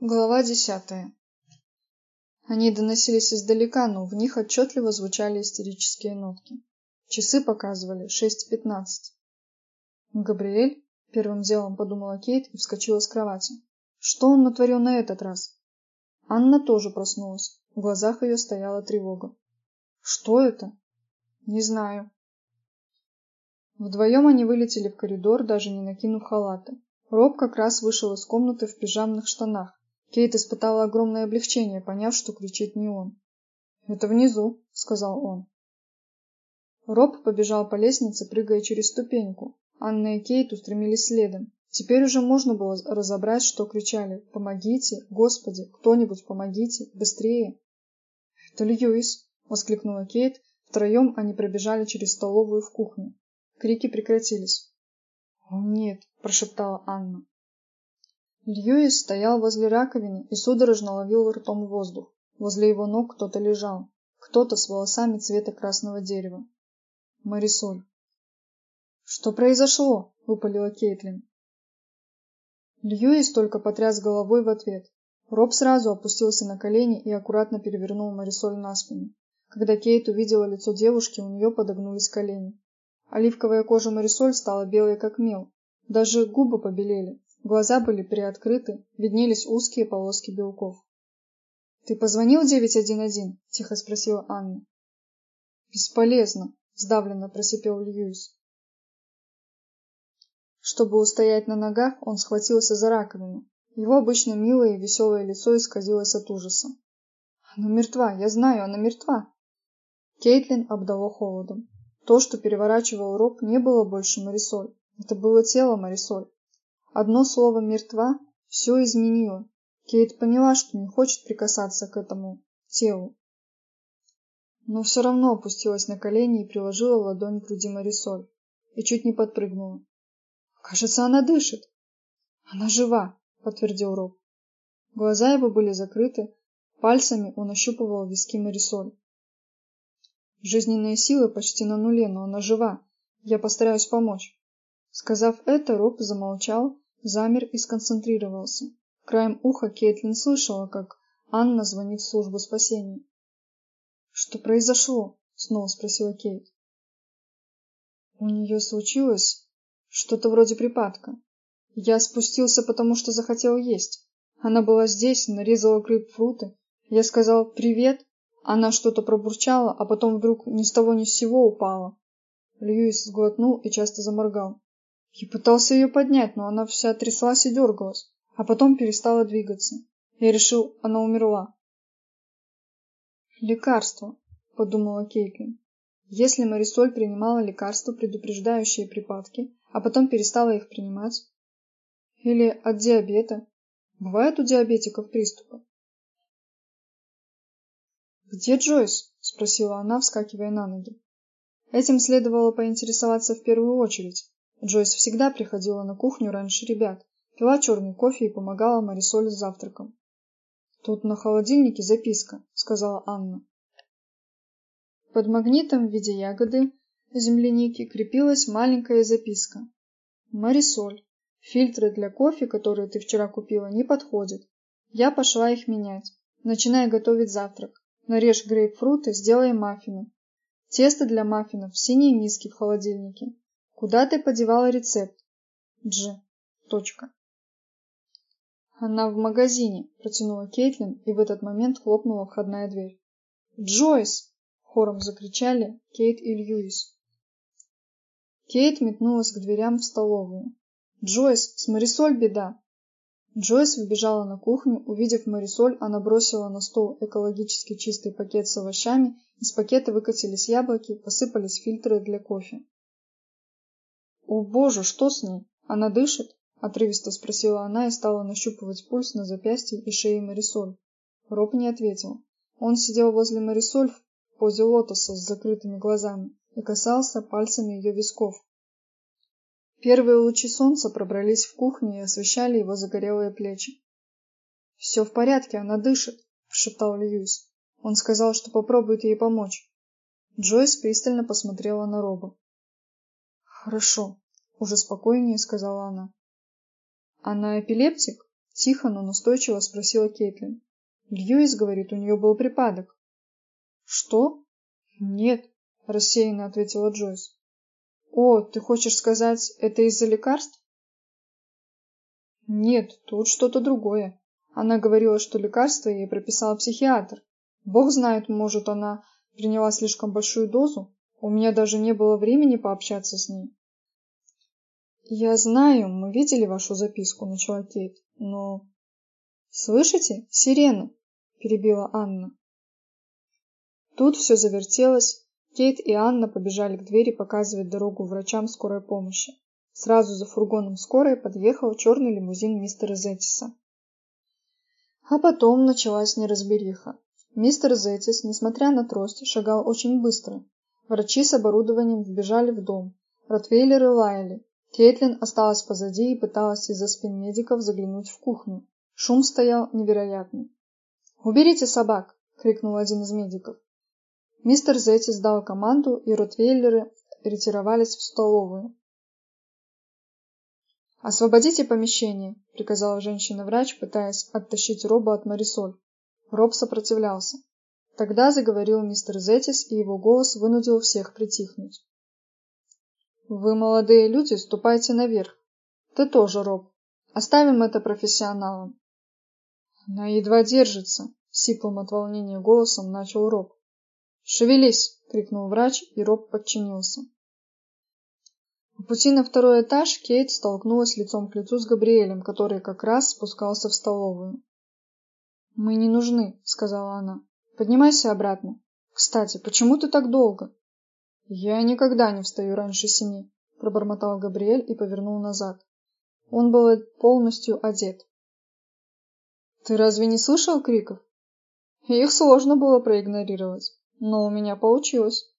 Глава десятая. Они доносились издалека, но в них отчетливо звучали истерические нотки. Часы показывали шесть пятнадцать. «Габриэль?» — первым делом подумала Кейт и вскочила с кровати. «Что он натворил на этот раз?» Анна тоже проснулась. В глазах ее стояла тревога. «Что это?» «Не знаю». Вдвоем они вылетели в коридор, даже не накинув халаты. Роб как раз вышел из комнаты в пижамных штанах. Кейт испытала огромное облегчение, поняв, что кричит не он. «Это внизу», — сказал он. Роб побежал по лестнице, прыгая через ступеньку. Анна и Кейт устремились следом. Теперь уже можно было разобрать, что кричали «Помогите! Господи! Кто-нибудь помогите! Быстрее!» «Это Льюис!» — воскликнула Кейт. Втроем они пробежали через столовую в кухню. Крики прекратились. «О, нет!» – прошептала Анна. Льюис стоял возле раковины и судорожно ловил ртом воздух. Возле его ног кто-то лежал. Кто-то с волосами цвета красного дерева. Марисоль. «Что произошло?» – выпалила Кейтлин. Льюис только потряс головой в ответ. Роб сразу опустился на колени и аккуратно перевернул Марисоль на спину. Когда Кейт увидела лицо девушки, у нее подогнулись колени. Оливковая кожа Марисоль стала белой как мел. Даже губы побелели, глаза были приоткрыты, виднелись узкие полоски белков. «Ты позвонил 911?» – тихо спросила Анна. «Бесполезно», – сдавленно просипел Льюис. Чтобы устоять на ногах, он схватился за раковину. Его обычно милое и веселое лицо исказилось от ужаса. «Она мертва, я знаю, она мертва!» Кейтлин обдало холодом. То, что переворачивал Роб, не было больше Марисоль. Это было тело Марисоль. Одно слово «мертва» все изменило. Кейт поняла, что не хочет прикасаться к этому телу. Но все равно опустилась на колени и приложила ладонь к груди Марисоль. И чуть не подпрыгнула. «Кажется, она дышит». «Она жива», — подтвердил Роб. Глаза его были закрыты, пальцами он ощупывал виски Марисоль. Жизненные силы почти на нуле, но она жива. Я постараюсь помочь. Сказав это, Роб замолчал, замер и сконцентрировался. Краем уха Кейтлин слышала, как Анна звонит в службу спасения. «Что произошло?» — снова спросила Кейт. У нее случилось что-то вроде припадка. Я спустился, потому что захотел есть. Она была здесь, нарезала грейпфруты. Я сказал «Привет», она что-то пробурчала, а потом вдруг ни с того ни с сего упала. Льюис сглотнул и часто заморгал. Я пытался ее поднять, но она вся тряслась и дергалась, а потом перестала двигаться. Я решил, она умерла. «Лекарство», — подумала Кейтлин. Если Марисоль принимала лекарства, предупреждающие припадки, а потом перестала их принимать, или от диабета, бывают у диабетиков приступы, «Где Джойс?» – спросила она, вскакивая на ноги. Этим следовало поинтересоваться в первую очередь. Джойс всегда приходила на кухню раньше ребят, пила черный кофе и помогала Марисоль с завтраком. «Тут на холодильнике записка», — сказала Анна. Под магнитом в виде ягоды земляники крепилась маленькая записка. «Марисоль, фильтры для кофе, которые ты вчера купила, не подходят. Я пошла их менять. Начинай готовить завтрак. Нарежь грейпфруты, сделай маффины. Тесто для маффинов в синей миске в холодильнике. Куда ты подевала рецепт? Дж. Точка. Она в магазине, протянула Кейтлин, и в этот момент хлопнула входная дверь. Джойс! Хором закричали Кейт и Льюис. Кейт метнулась к дверям в столовую. Джойс, с Марисоль беда! Джойс выбежала на кухню. Увидев Марисоль, она бросила на стол экологически чистый пакет с овощами, из пакета выкатились яблоки, посыпались фильтры для кофе. «О боже, что с ней? Она дышит?» – отрывисто спросила она и стала нащупывать пульс на запястье и шее Марисоль. Роб не ответил. Он сидел возле Марисоль в позе лотоса с закрытыми глазами и касался пальцами ее висков. Первые лучи солнца пробрались в кухню и освещали его загорелые плечи. «Все в порядке, она дышит», – прошептал Льюис. Он сказал, что попробует ей помочь. Джойс пристально посмотрела на Роба. «Хорошо», – уже спокойнее сказала она. «Она эпилептик?» – Тихо, но настойчиво спросила Кейтлин. Льюис говорит, у нее был припадок. Что? Нет, рассеянно ответила Джойс. О, ты хочешь сказать, это из-за лекарств? Нет, тут что-то другое. Она говорила, что лекарство ей прописал психиатр. Бог знает, может, она приняла слишком большую дозу. У меня даже не было времени пообщаться с ней. Я знаю, мы видели вашу записку, начала Кейт, но... Слышите? Сирена! Перебила Анна. Тут все завертелось. Кейт и Анна побежали к двери показывать дорогу врачам скорой помощи. Сразу за фургоном скорой подъехал черный лимузин мистера Зеттиса. А потом началась неразбериха. Мистер Зеттис, несмотря на трость, шагал очень быстро. Врачи с оборудованием вбежали в дом. Ротвейлеры лаяли. Кейтлин осталась позади и пыталась из-за спин медиков заглянуть в кухню. Шум стоял невероятный. «Уберите собак!» — крикнул один из медиков. Мистер Зеттис дал команду, и ротвейлеры ретировались в столовую. «Освободите помещение!» — приказала женщина-врач, пытаясь оттащить Роба от Марисоль. Роб сопротивлялся. Тогда заговорил мистер Зеттис, и его голос вынудил всех притихнуть. Вы, молодые люди, ступайте наверх. Ты тоже, Роб. Оставим это профессионалам. Она едва держится, сиплым от волнения голосом начал Роб. Шевелись, крикнул врач, и Роб подчинился. По пути на второй этаж Кейт столкнулась лицом к лицу с Габриэлем, который как раз спускался в столовую. «Мы не нужны», — сказала она. «Поднимайся обратно. Кстати, почему ты так долго?» «Я никогда не встаю раньше семи», — пробормотал Габриэль и повернул назад. Он был полностью одет. «Ты разве не слышал криков?» Их сложно было проигнорировать, но у меня получилось.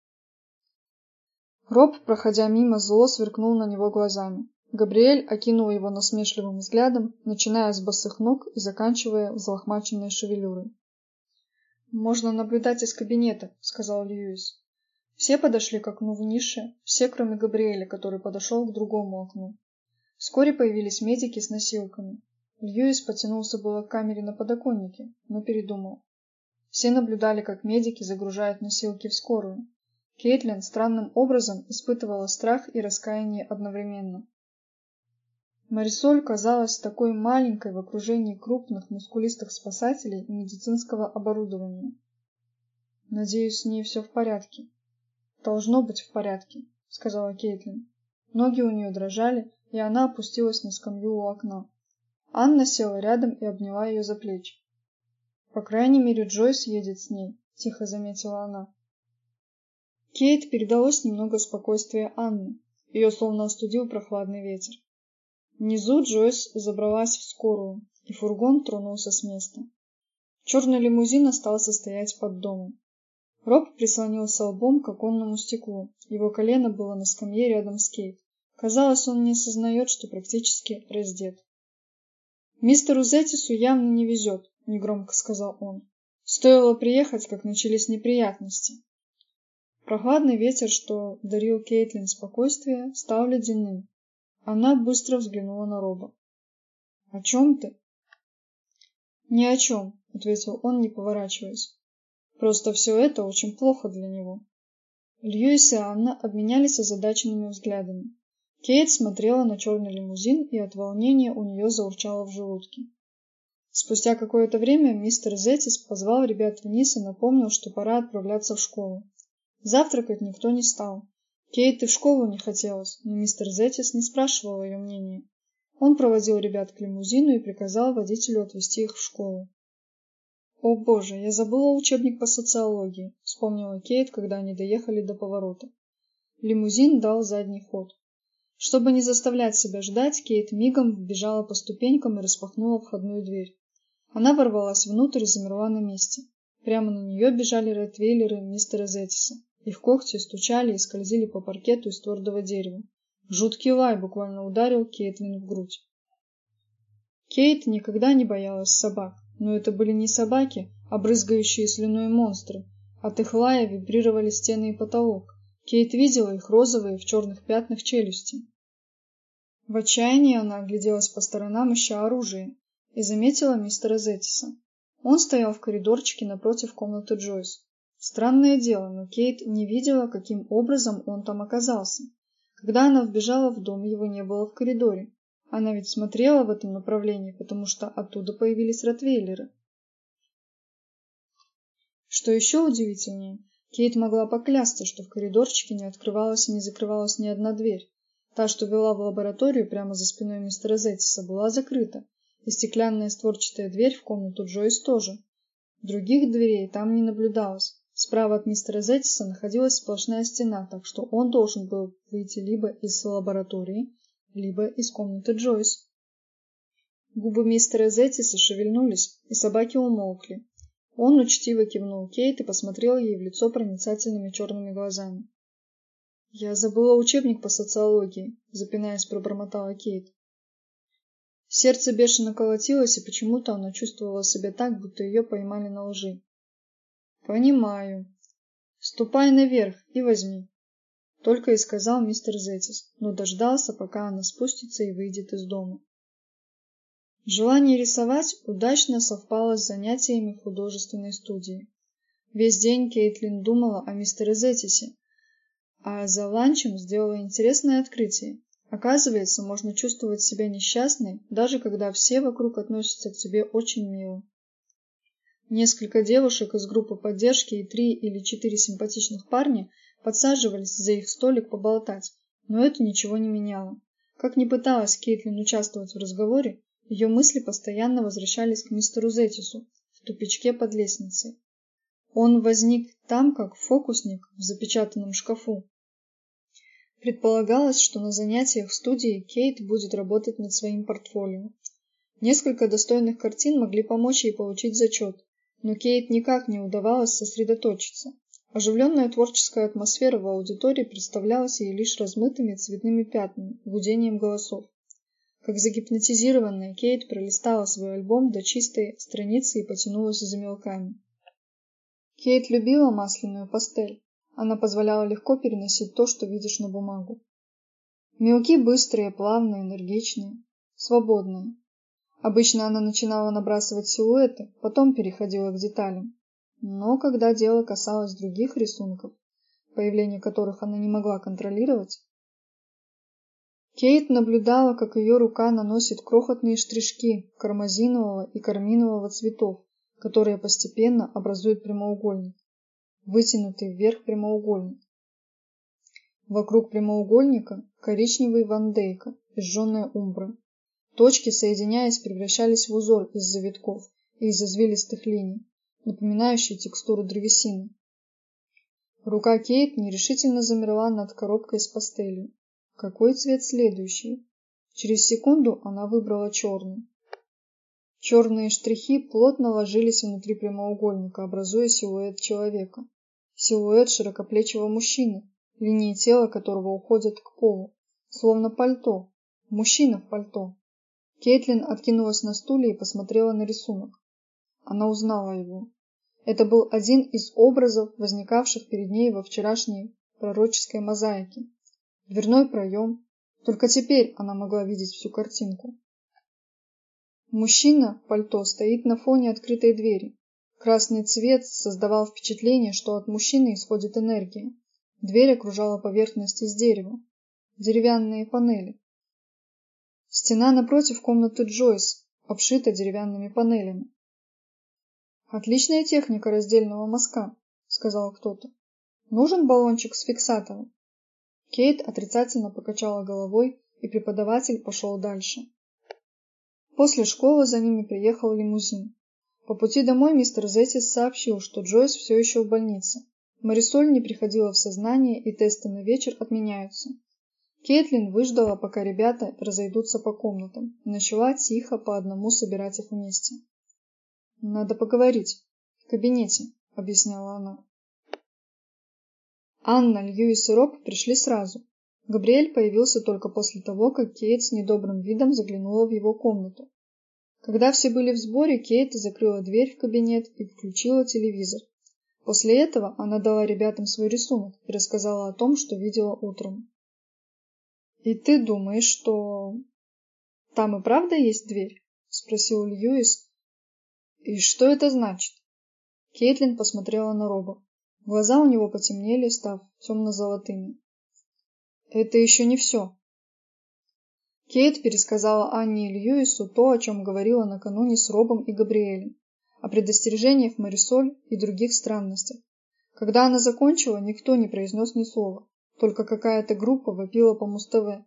Роб, проходя мимо, зло сверкнул на него глазами. Габриэль окинул его насмешливым взглядом, начиная с босых ног и заканчивая взлохмаченной шевелюрой. «Можно наблюдать из кабинета», — сказал Льюис. Все подошли к окну в нише, все, кроме Габриэля, который подошел к другому окну. Вскоре появились медики с носилками. Льюис потянулся было к камере на подоконнике, но передумал. Все наблюдали, как медики загружают носилки в скорую. Кейтлин странным образом испытывала страх и раскаяние одновременно. Марисоль казалась такой маленькой в окружении крупных мускулистых спасателей и медицинского оборудования. Надеюсь, с ней все в порядке. Должно быть в порядке, сказала Кейтлин. Ноги у нее дрожали, и она опустилась на скамью у окна. Анна села рядом и обняла ее за плечи. По крайней мере, Джойс едет с ней, тихо заметила она. Кейт передалось немного спокойствия Анны. Ее словно остудил прохладный ветер. Внизу Джойс забралась в скорую, и фургон тронулся с места. Черный лимузин остался стоять под домом. Роб прислонился лбом к оконному стеклу. Его колено было на скамье рядом с Кейт. Казалось, он не осознает, что практически раздет. «Мистеру Зеттису явно не везет», — негромко сказал он. «Стоило приехать, как начались неприятности». Прохладный ветер, что дарил Кейтлин спокойствие, стал ледяным. Она быстро взглянула на Роба. «О чем ты?» «Ни о чем», — ответил он, не поворачиваясь. Просто все это очень плохо для него. Льюис и Анна обменялись озадаченными взглядами. Кейт смотрела на черный лимузин, и от волнения у нее заурчало в желудке. Спустя какое-то время мистер Зетис позвал ребят вниз и напомнил, что пора отправляться в школу. Завтракать никто не стал. Кейт и в школу не хотелось, но мистер Зетис не спрашивал ее мнения. Он проводил ребят к лимузину и приказал водителю отвезти их в школу. «О боже, я забыла учебник по социологии», — вспомнила Кейт, когда они доехали до поворота. Лимузин дал задний ход. Чтобы не заставлять себя ждать, Кейт мигом вбежала по ступенькам и распахнула входную дверь. Она ворвалась внутрь и замерла на месте. Прямо на нее бежали ротвейлеры мистера Зеттиса. Их когти стучали и скользили по паркету из твердого дерева. Жуткий лай буквально ударил Кейтлин в грудь. Кейт никогда не боялась собак. Но это были не собаки, а брызгающие слюной монстры. От их лая вибрировали стены и потолок. Кейт видела их розовые в черных пятнах челюсти. В отчаянии она огляделась по сторонам, ища оружие. и заметила мистера Зеттиса. Он стоял в коридорчике напротив комнаты Джойс. Странное дело, но Кейт не видела, каким образом он там оказался. Когда она вбежала в дом, его не было в коридоре. Она ведь смотрела в этом направлении, потому что оттуда появились ротвейлеры. Что еще удивительнее, Кейт могла поклясться, что в коридорчике не открывалась и не закрывалась ни одна дверь. Та, что вела в лабораторию прямо за спиной мистера Зеттиса, была закрыта, и стеклянная створчатая дверь в комнату Джойс тоже. Других дверей там не наблюдалось. Справа от мистера Зеттиса находилась сплошная стена, так что он должен был выйти либо из лаборатории, либо из комнаты Джойс. Губы мистера Зеттиса шевельнулись, и собаки умолкли. Он учтиво кивнул Кейт и посмотрел ей в лицо проницательными черными глазами. «Я забыла учебник по социологии», — запинаясь, пробормотала Кейт. Сердце бешено колотилось, и почему-то она чувствовала себя так, будто ее поймали на лжи. Понимаю. Ступай наверх и возьми. Только и сказал мистер Зетис, но дождался, пока она спустится и выйдет из дома. Желание рисовать удачно совпало с занятиями в художественной студии. Весь день Кейтлин думала о мистере Зетисе, а за ланчем сделала интересное открытие. Оказывается, можно чувствовать себя несчастной, даже когда все вокруг относятся к тебе очень мило. Несколько девушек из группы поддержки и три или четыре симпатичных парня подсаживались за их столик поболтать, но это ничего не меняло. Как ни пыталась Кейтлин участвовать в разговоре, ее мысли постоянно возвращались к мистеру Зетису в тупичке под лестницей. Он возник там, как фокусник в запечатанном шкафу. Предполагалось, что на занятиях в студии Кейт будет работать над своим портфолио. Несколько достойных картин могли помочь ей получить зачет, но Кейт никак не удавалось сосредоточиться. Оживленная творческая атмосфера в аудитории представлялась ей лишь размытыми цветными пятнами, гудением голосов. Как загипнотизированная, Кейт пролистала свой альбом до чистой страницы и потянулась за мелками. Кейт любила масляную пастель. Она позволяла легко переносить то, что видишь на бумагу. Мелки быстрые, плавные, энергичные, свободные. Обычно она начинала набрасывать силуэты, потом переходила к деталям. Но когда дело касалось других рисунков, появление которых она не могла контролировать, Кейт наблюдала, как ее рука наносит крохотные штришки кармазинового и карминового цветов, которые постепенно образуют прямоугольник, вытянутый вверх прямоугольник. Вокруг прямоугольника коричневый вандейка и жженая умбра. Точки, соединяясь, превращались в узор из завитков и из извилистых линий, напоминающий текстуру древесины. Рука Кейт нерешительно замерла над коробкой с пастелью. Какой цвет следующий? Через секунду она выбрала черный. Черные штрихи плотно ложились внутри прямоугольника, образуя силуэт человека. Силуэт широкоплечего мужчины, линии тела которого уходят к полу, словно пальто. Мужчина в пальто. Кейтлин откинулась на стуле и посмотрела на рисунок. Она узнала его. Это был один из образов, возникавших перед ней во вчерашней пророческой мозаике. Дверной проем. Только теперь она могла видеть всю картинку. Мужчина в пальто стоит на фоне открытой двери. Красный цвет создавал впечатление, что от мужчины исходит энергия. Дверь окружала поверхность из дерева. Деревянные панели. Стена напротив комнаты Джойс обшита деревянными панелями. Отличная техника раздельного мазка, сказал кто-то. Нужен баллончик с фиксатором. Кейт отрицательно покачала головой, и преподаватель пошел дальше. После школы за ними приехал лимузин. По пути домой мистер Зетис сообщил, что Джойс все еще в больнице. Марисоль не приходила в сознание, и тесты на вечер отменяются. Кейтлин выждала, пока ребята разойдутся по комнатам, и начала тихо по одному собирать их вместе. «Надо поговорить. В кабинете», — объясняла она. Анна, Льюис и Роб пришли сразу. Габриэль появился только после того, как Кейт с недобрым видом заглянула в его комнату. Когда все были в сборе, Кейт закрыла дверь в кабинет и включила телевизор. После этого она дала ребятам свой рисунок и рассказала о том, что видела утром. И ты думаешь, что... Там и правда есть дверь? спросил Льюис. И что это значит? Кейтлин посмотрела на Роба. Глаза у него потемнели, став темно-золотыми. Это еще не все. Кейт пересказала Анне и Льюису то, о чем говорила накануне с Робом и Габриэлем, о предостережениях Марисоль и других странностях. Когда она закончила, никто не произнес ни слова, только какая-то группа вопила по Муз-ТВ.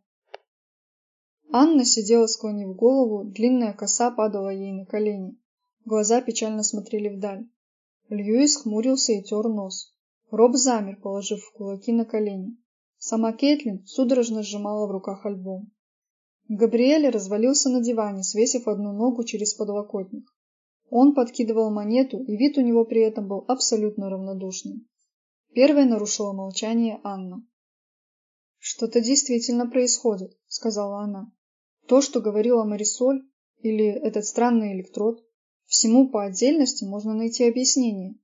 Анна сидела склонив голову, длинная коса падала ей на колени. Глаза печально смотрели вдаль. Льюис хмурился и тер нос. Роб замер, положив кулаки на колени. Сама Кейтлин судорожно сжимала в руках альбом. Габриэль развалился на диване, свесив одну ногу через подлокотник. Он подкидывал монету, и вид у него при этом был абсолютно равнодушный. Первой нарушила молчание Анна. «Что-то действительно происходит», — сказала она. «То, что говорила Марисоль, или этот странный электрод, всему по отдельности можно найти объяснение.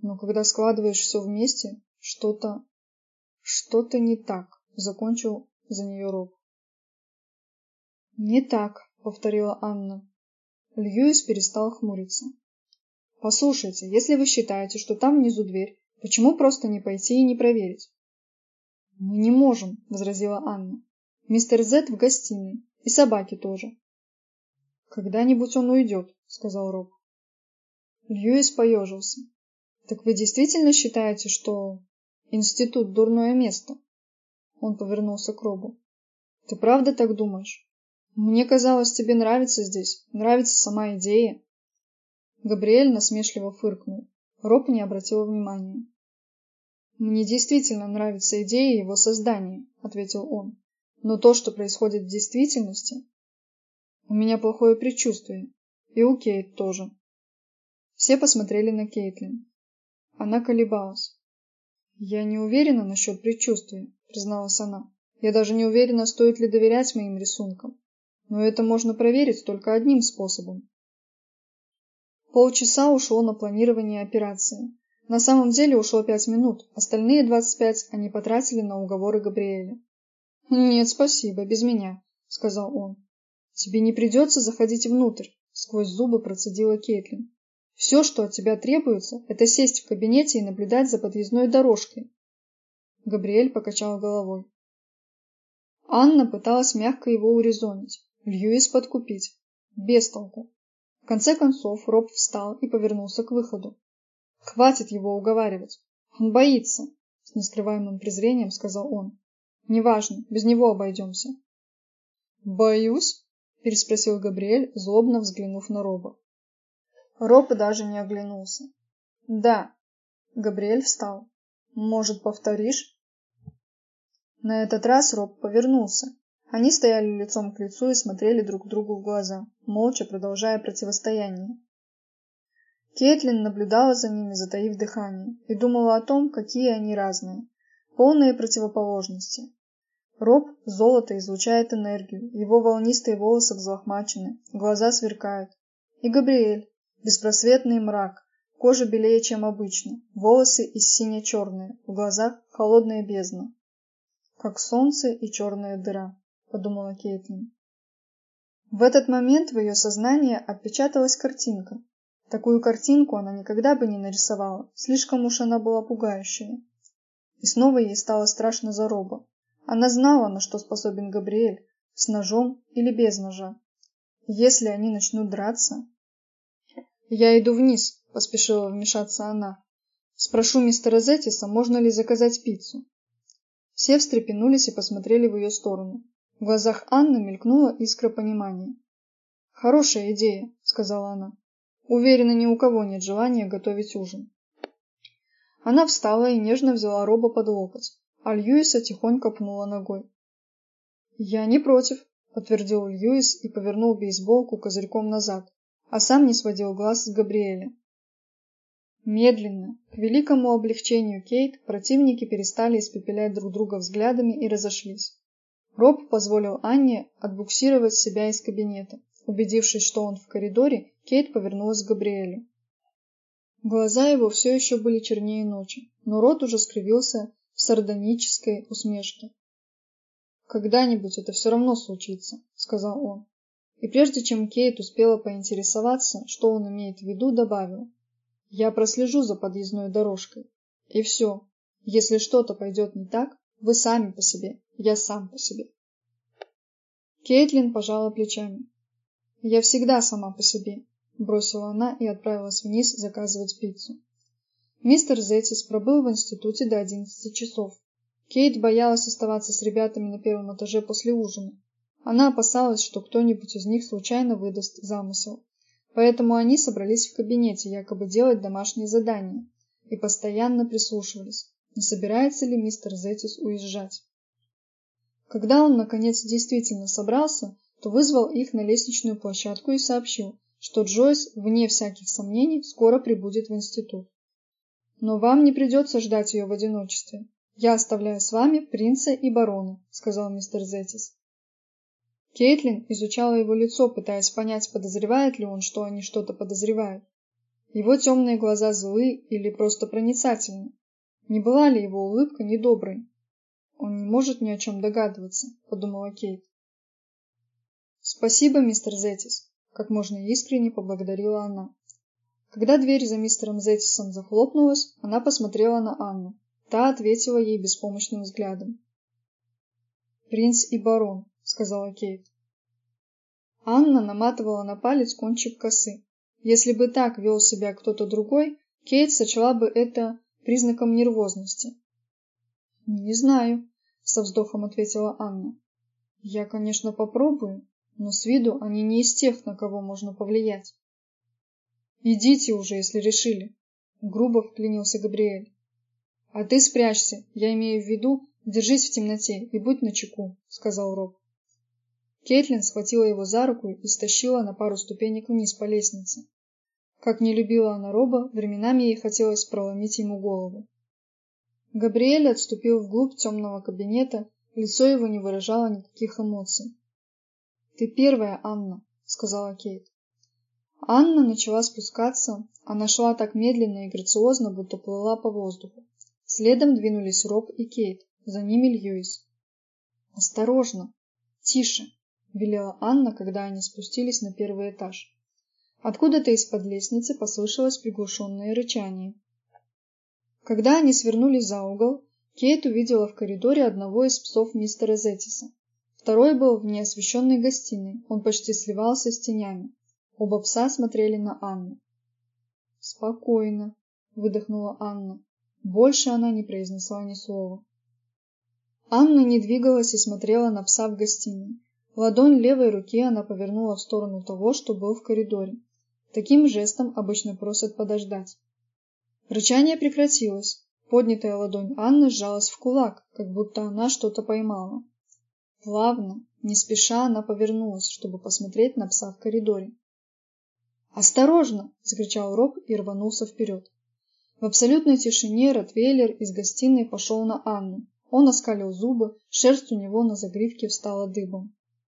Но когда складываешь все вместе, что-то... что-то не так», — закончил за нее Роб. «Не так», — повторила Анна. Льюис перестал хмуриться. «Послушайте, если вы считаете, что там внизу дверь, почему просто не пойти и не проверить?» «Мы не можем», — возразила Анна. «Мистер Зет в гостиной, и собаки тоже». «Когда-нибудь он уйдет», — сказал Роб. Льюис поежился. «Так вы действительно считаете, что институт — дурное место?» Он повернулся к Робу. «Ты правда так думаешь?» Мне казалось, тебе нравится здесь, нравится сама идея. Габриэль насмешливо фыркнул. Роб не обратил внимания. Мне действительно нравится идея его создания, ответил он. Но то, что происходит в действительности, у меня плохое предчувствие. И у Кейт тоже. Все посмотрели на Кейтлин. Она колебалась. Я не уверена насчет предчувствия, призналась она. Я даже не уверена, стоит ли доверять моим рисункам. Но это можно проверить только одним способом. Полчаса ушло на планирование операции. На самом деле ушло пять минут, остальные двадцать пять они потратили на уговоры Габриэля. «Нет, спасибо, без меня», — сказал он. «Тебе не придется заходить внутрь», — сквозь зубы процедила Кейтлин. «Все, что от тебя требуется, это сесть в кабинете и наблюдать за подъездной дорожкой». Габриэль покачал головой. Анна пыталась мягко его урезонить. Льюис подкупить. Без толку. В конце концов Роб встал и повернулся к выходу. Хватит его уговаривать. Он боится, с нескрываемым презрением сказал он. Неважно, без него обойдемся. Боюсь? переспросил Габриэль, злобно взглянув на Роба. Роб даже не оглянулся. Да. Габриэль встал. Может, повторишь? На этот раз Роб повернулся. Они стояли лицом к лицу и смотрели друг другу в глаза, молча продолжая противостояние. Кейтлин наблюдала за ними, затаив дыхание, и думала о том, какие они разные, полные противоположности. Роб золото излучает энергию, его волнистые волосы взлохмачены, глаза сверкают. И Габриэль, беспросветный мрак, кожа белее, чем обычно, волосы из сине-черные, в глазах холодная бездна, как солнце и черная дыра подумала Кейтлин. В этот момент в ее сознание отпечаталась картинка. Такую картинку она никогда бы не нарисовала, слишком уж она была пугающая. И снова ей стало страшно за Роба. Она знала, на что способен Габриэль, с ножом или без ножа. Если они начнут драться... «Я иду вниз», — поспешила вмешаться она. «Спрошу мистера Зеттиса, можно ли заказать пиццу». Все встрепенулись и посмотрели в ее сторону. В глазах Анны мелькнула искра понимания. «Хорошая идея», — сказала она. «Уверена, ни у кого нет желания готовить ужин». Она встала и нежно взяла Роба под локоть, а Льюиса тихонько пнула ногой. «Я не против», — подтвердил Льюис и повернул бейсболку козырьком назад, а сам не сводил глаз с Габриэля. Медленно, к великому облегчению Кейт, противники перестали испепелять друг друга взглядами и разошлись. Роб позволил Анне отбуксировать себя из кабинета. Убедившись, что он в коридоре, Кейт повернулась к Габриэлю. Глаза его все еще были чернее ночи, но рот уже скривился в сардонической усмешке. «Когда-нибудь это все равно случится», — сказал он. и прежде чем Кейт успела поинтересоваться, что он имеет в виду, добавил. «Я прослежу за подъездной дорожкой. И все. Если что-то пойдет не так, вы сами по себе, я сам по себе». Кейтлин пожала плечами. «Я всегда сама по себе», — бросила она и отправилась вниз заказывать пиццу. Мистер Зетис пробыл в институте до одиннадцати часов. Кейт боялась оставаться с ребятами на первом этаже после ужина. Она опасалась, что кто-нибудь из них случайно выдаст замысел. Поэтому они собрались в кабинете якобы делать домашние задания и постоянно прислушивались, не собирается ли мистер Зетис уезжать. Когда он, наконец, действительно собрался, то вызвал их на лестничную площадку и сообщил, что Джойс, вне всяких сомнений, скоро прибудет в институт. «Но вам не придется ждать ее в одиночестве. «Я оставляю с вами принца и барона», — сказал мистер Зетис. Кейтлин изучала его лицо, пытаясь понять, подозревает ли он, что они что-то подозревают. Его темные глаза злые или просто проницательны. Не была ли его улыбка недоброй? Он не может ни о чем догадываться, подумала Кейт. Спасибо, мистер Зетис, как можно искренне поблагодарила она. Когда дверь за мистером Зетисом захлопнулась, она посмотрела на Анну. Та ответила ей беспомощным взглядом. «Принц и барон», — сказала Кейт. Анна наматывала на палец кончик косы. Если бы так вел себя кто-то другой, Кейт сочла бы это признаком нервозности. «Не знаю», — со вздохом ответила Анна. «Я, конечно, попробую, но с виду они не из тех, на кого можно повлиять». «Идите уже, если решили», — грубо вклинился Габриэль. А ты спрячься, я имею в виду, держись в темноте и будь начеку, сказал Роб. Кейтлин схватила его за руку и стащила на пару ступенек вниз по лестнице. Как не любила она Роба, временами ей хотелось проломить ему голову. Габриэль отступил вглубь темного кабинета, лицо его не выражало никаких эмоций. «Ты первая, Анна», — сказала Кейт. Анна начала спускаться, она шла так медленно и грациозно, будто плыла по воздуху. Следом двинулись Роб и Кейт, за ними Льюис. «Осторожно! Тише!» – велела Анна, когда они спустились на первый этаж. Откуда-то из-под лестницы послышалось приглушенное рычание. Когда они свернули за угол, Кейт увидела в коридоре одного из псов мистера Зеттиса. Второй был в неосвещенной гостиной, он почти сливался с тенями. Оба пса смотрели на Анну. «Спокойно», — выдохнула Анна. Больше она не произнесла ни слова. Анна не двигалась и смотрела на пса в гостиной. Ладонь левой руки она повернула в сторону того, что был в коридоре. Таким жестом обычно просят подождать. Рычание прекратилось. Поднятая ладонь Анны сжалась в кулак, как будто она что-то поймала. Плавно, не спеша, она повернулась, чтобы посмотреть на пса в коридоре. «Осторожно!» – закричал Роб и рванулся вперед. В абсолютной тишине Ротвейлер из гостиной пошел на Анну. Он оскалил зубы, шерсть у него на загривке встала дыбом.